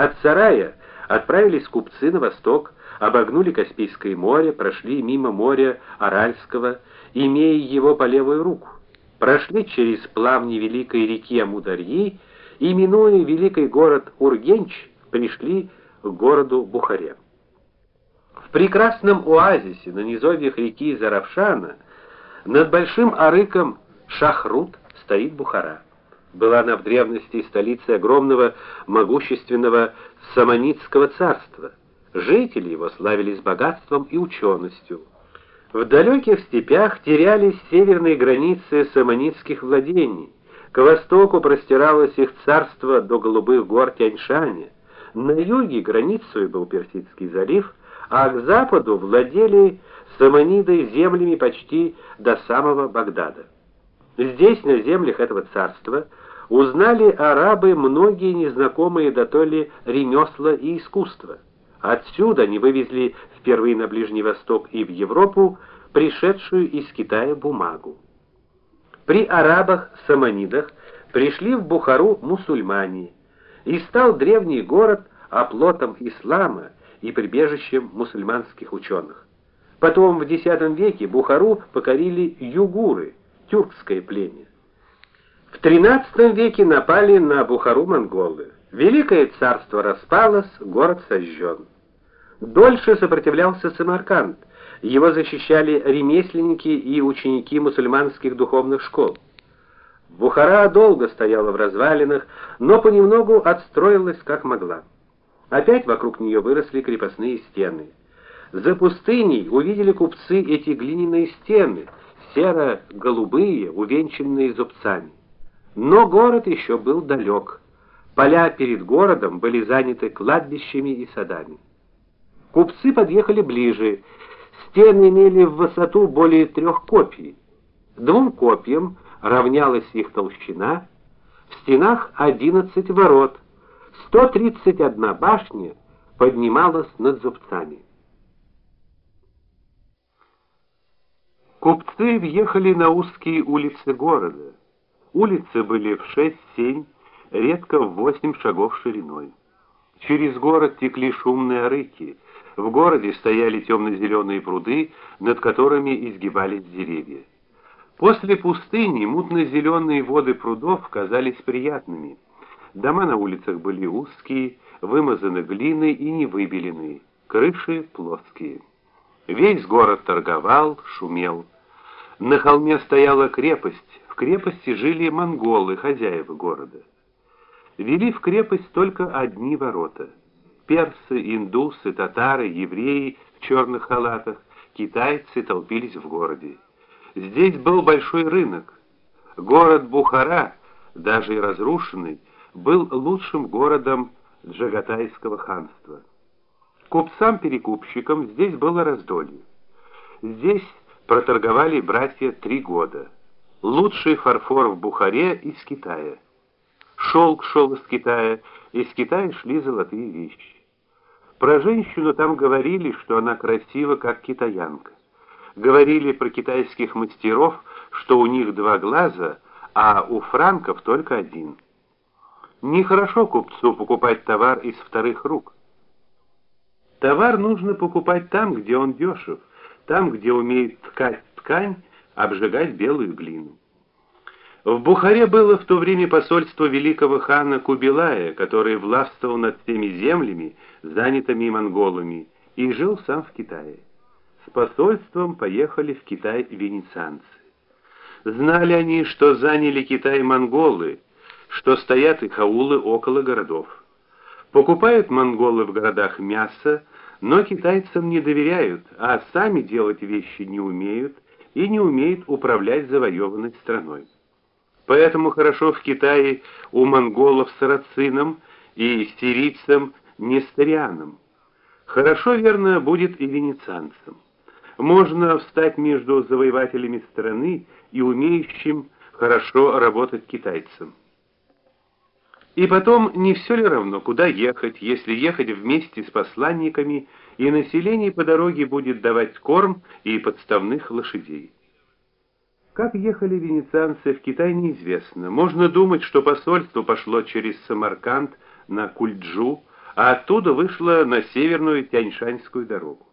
От Сарая отправились купцы на восток, обогнули Каспийское море, прошли мимо моря Аральского, имея его по левую руку. Прошли через плавни великой реки Амударьи и минуя великий город Ургенч, пришли к городу Бухаре. В прекрасном оазисе на низовьях реки Заравшана над большим арыком Шахрут стоит Бухара. Была она в древности столицей огромного могущественного Саманидского царства. Жители его славились богатством и ученостью. В далеких степях терялись северные границы саманидских владений. К востоку простиралось их царство до голубых гор Тяньшаня. На юге границей был Персидский залив, а к западу владели саманиды землями почти до самого Багдада. Здесь, на землях этого царства, узнали арабы многие незнакомые дотоле ремесла и искусства. Отсюда они вывезли впервые на Ближний Восток и в Европу пришедшую из Китая бумагу. При арабах-саманидах пришли в Бухару мусульмане, и стал древний город оплотом ислама и прибежищем мусульманских ученых. Потом в X веке Бухару покорили югуры, тюркское племя. В XIII веке напали на Бухару монголы. Великое царство распалось, город сожжен. Дольше сопротивлялся Самарканд. Его защищали ремесленники и ученики мусульманских духовных школ. Бухара долго стояла в развалинах, но понемногу отстроилась как могла. Опять вокруг нее выросли крепостные стены. За пустыней увидели купцы эти глиняные стены, серо-голубые, увенчанные зубцами. Но город еще был далек. Поля перед городом были заняты кладбищами и садами. Купцы подъехали ближе. Стены имели в высоту более трех копий. Двум копьям равнялась их толщина. В стенах 11 ворот. 131 башня поднималась над зубцами. Купцы въехали на узкие улицы города. Улицы были в 6-7, редко в 8 шагов шириной. Через город текли шумные арыки. В городе стояли темно зеленые пруды, над которыми изгибались деревья. После пустыни мутно-зеленые воды прудов казались приятными. Дома на улицах были узкие, вымазаны глиной и не выбеленные, крыши плоские. Весь город торговал, шумел. На холме стояла крепость, в крепости жили монголы, хозяева города. Вели в крепость только одни ворота. Персы, индусы, татары, евреи в черных халатах, китайцы толпились в городе. Здесь был большой рынок. Город Бухара, даже и разрушенный, был лучшим городом Джагатайского ханства. Купцам-перекупщикам здесь было раздолье. Здесь проторговали братья три года. Лучший фарфор в Бухаре из Китая. Шелк шел из Китая, из Китая шли золотые вещи. Про женщину там говорили, что она красива, как китаянка. Говорили про китайских мастеров, что у них два глаза, а у франков только один. Нехорошо купцу покупать товар из вторых рук. Товар нужно покупать там, где он дешев, там, где умеет ткать ткань, обжигать белую глину. В Бухаре было в то время посольство великого хана Кубилая, который властвовал над всеми землями, занятыми монголами, и жил сам в Китае. С посольством поехали в Китай венецианцы. Знали они, что заняли Китай монголы, что стоят их аулы около городов. Покупают монголы в городах мясо, но китайцам не доверяют, а сами делать вещи не умеют и не умеют управлять завоеванной страной. Поэтому хорошо в Китае у монголов сарацинам и сирийцам нестарианам. Хорошо, верно, будет и венецианцам. Можно встать между завоевателями страны и умеющим хорошо работать китайцам. И потом, не все ли равно, куда ехать, если ехать вместе с посланниками, и население по дороге будет давать корм и подставных лошадей? Как ехали венецианцы в Китай, неизвестно. Можно думать, что посольство пошло через Самарканд на Кульджу, а оттуда вышла на северную Тяньшанскую дорогу.